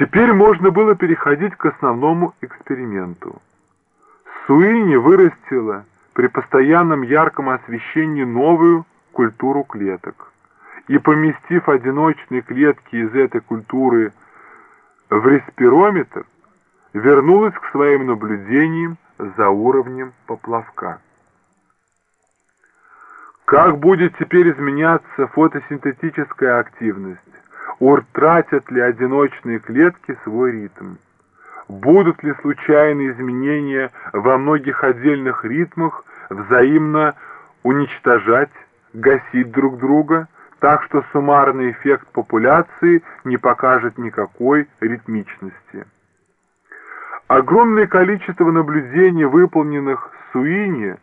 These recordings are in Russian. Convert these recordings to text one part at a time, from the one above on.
Теперь можно было переходить к основному эксперименту. Суини вырастила при постоянном ярком освещении новую культуру клеток и, поместив одиночные клетки из этой культуры в респирометр, вернулась к своим наблюдениям за уровнем поплавка. Как будет теперь изменяться фотосинтетическая активность? Утратят ли одиночные клетки свой ритм? Будут ли случайные изменения во многих отдельных ритмах взаимно уничтожать, гасить друг друга, так что суммарный эффект популяции не покажет никакой ритмичности? Огромное количество наблюдений, выполненных Суини,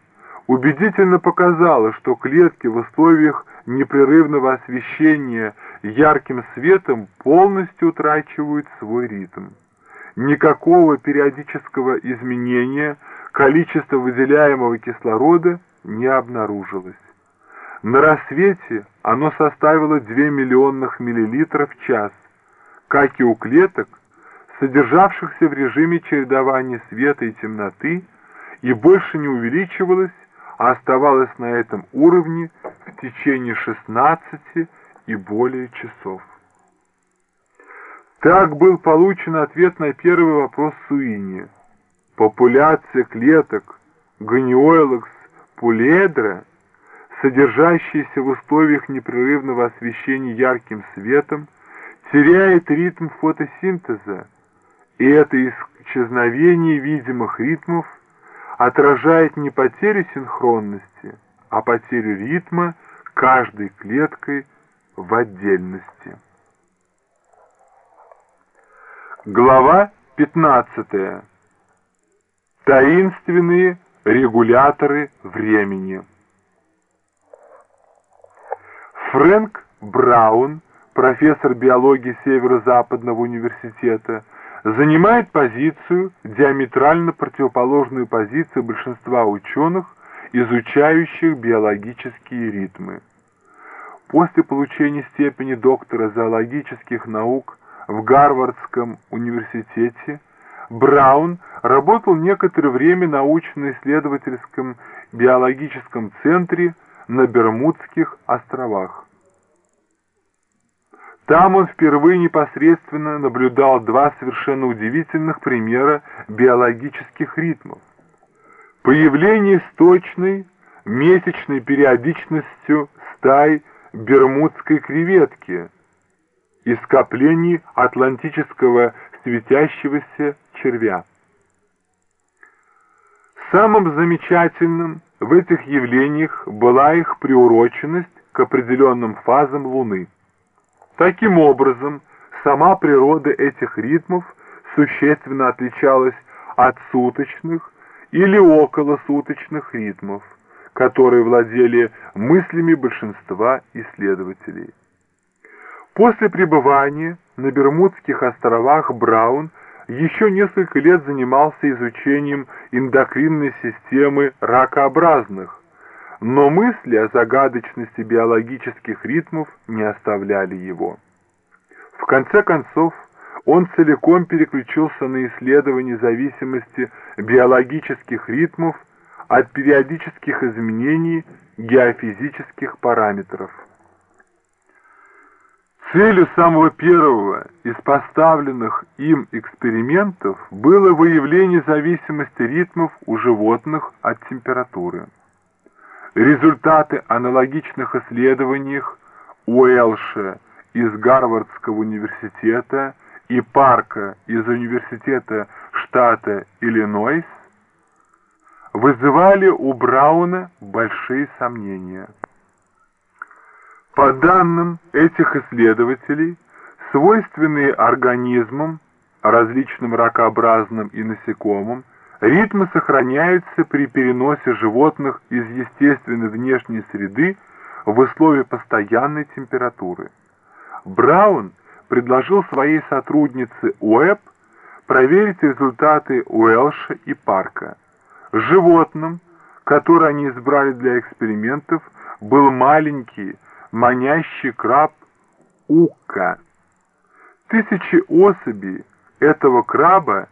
убедительно показало, что клетки в условиях непрерывного освещения ярким светом полностью утрачивают свой ритм. Никакого периодического изменения количества выделяемого кислорода не обнаружилось. На рассвете оно составило 2 миллионных миллилитров в час, как и у клеток, содержавшихся в режиме чередования света и темноты, и больше не увеличивалось, оставалось на этом уровне в течение 16 и более часов. Так был получен ответ на первый вопрос Суини. Популяция клеток Ганиоэлакс пуледра, содержащаяся в условиях непрерывного освещения ярким светом, теряет ритм фотосинтеза, и это исчезновение видимых ритмов отражает не потерю синхронности, а потерю ритма каждой клеткой в отдельности. Глава 15. Таинственные регуляторы времени. Фрэнк Браун, профессор биологии Северо-Западного университета, занимает позицию, диаметрально противоположную позиции большинства ученых, изучающих биологические ритмы. После получения степени доктора зоологических наук в Гарвардском университете Браун работал некоторое время научно-исследовательском биологическом центре на Бермудских островах. Там он впервые непосредственно наблюдал два совершенно удивительных примера биологических ритмов. Появление с точной месячной периодичностью стай бермудской креветки и скоплений атлантического светящегося червя. Самым замечательным в этих явлениях была их приуроченность к определенным фазам Луны. Таким образом, сама природа этих ритмов существенно отличалась от суточных или околосуточных ритмов, которые владели мыслями большинства исследователей. После пребывания на Бермудских островах Браун еще несколько лет занимался изучением эндокринной системы ракообразных, но мысли о загадочности биологических ритмов не оставляли его. В конце концов, он целиком переключился на исследование зависимости биологических ритмов от периодических изменений геофизических параметров. Целью самого первого из поставленных им экспериментов было выявление зависимости ритмов у животных от температуры. Результаты аналогичных исследований Уэлша из Гарвардского университета и Парка из университета штата Иллинойс вызывали у Брауна большие сомнения. По данным этих исследователей, свойственные организмам, различным ракообразным и насекомым, Ритмы сохраняются при переносе животных из естественной внешней среды в условия постоянной температуры. Браун предложил своей сотруднице Уэбб проверить результаты Уэлша и Парка. Животным, которое они избрали для экспериментов, был маленький, манящий краб Укка. Тысячи особей этого краба